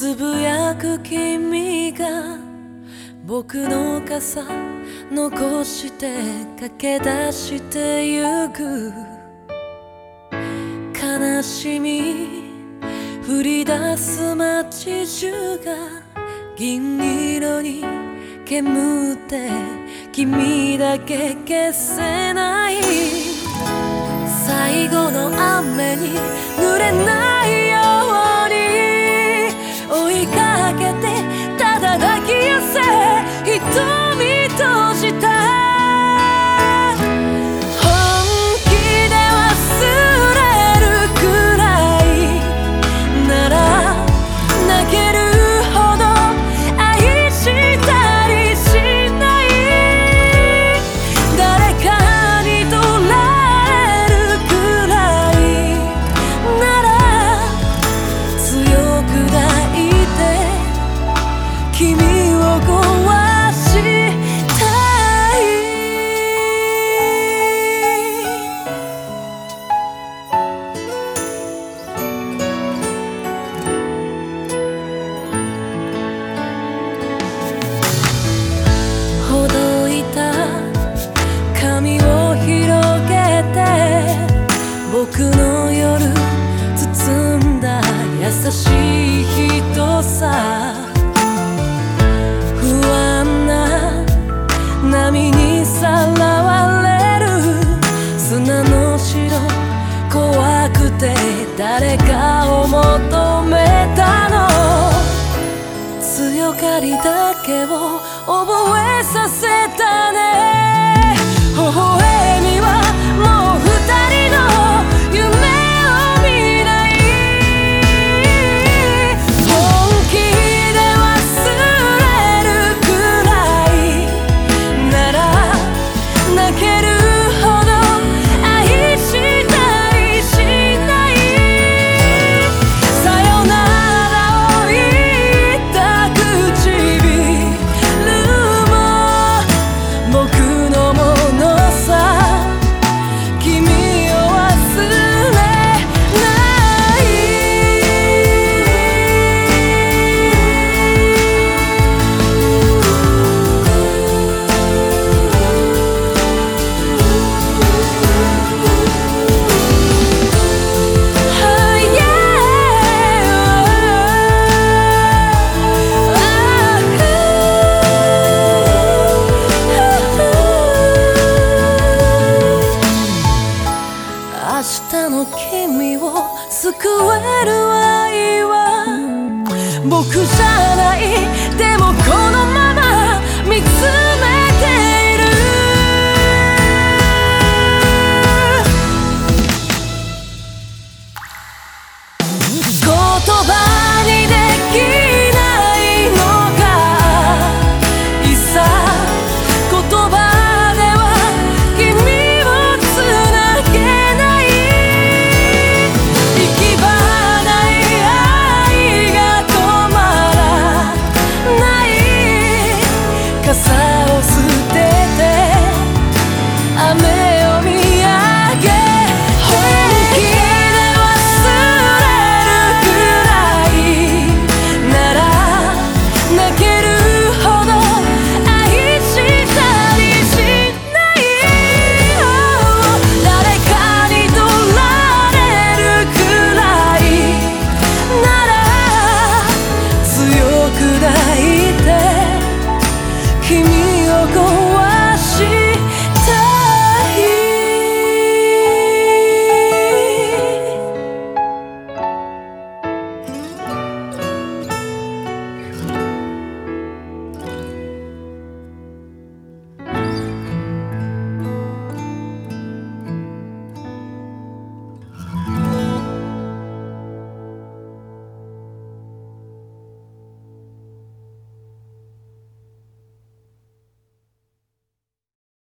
つぶやく君が僕の傘残して駆け出してゆく悲しみ降り出す街中が銀色に煙って君だけ消せない最後の雨に濡れない僕の夜包んだ優しい人さ。不安な波にさらわれる。砂の城怖くて誰かを求めたの。強がりだけを覚えさせたね。さない。でもこのまま見つめ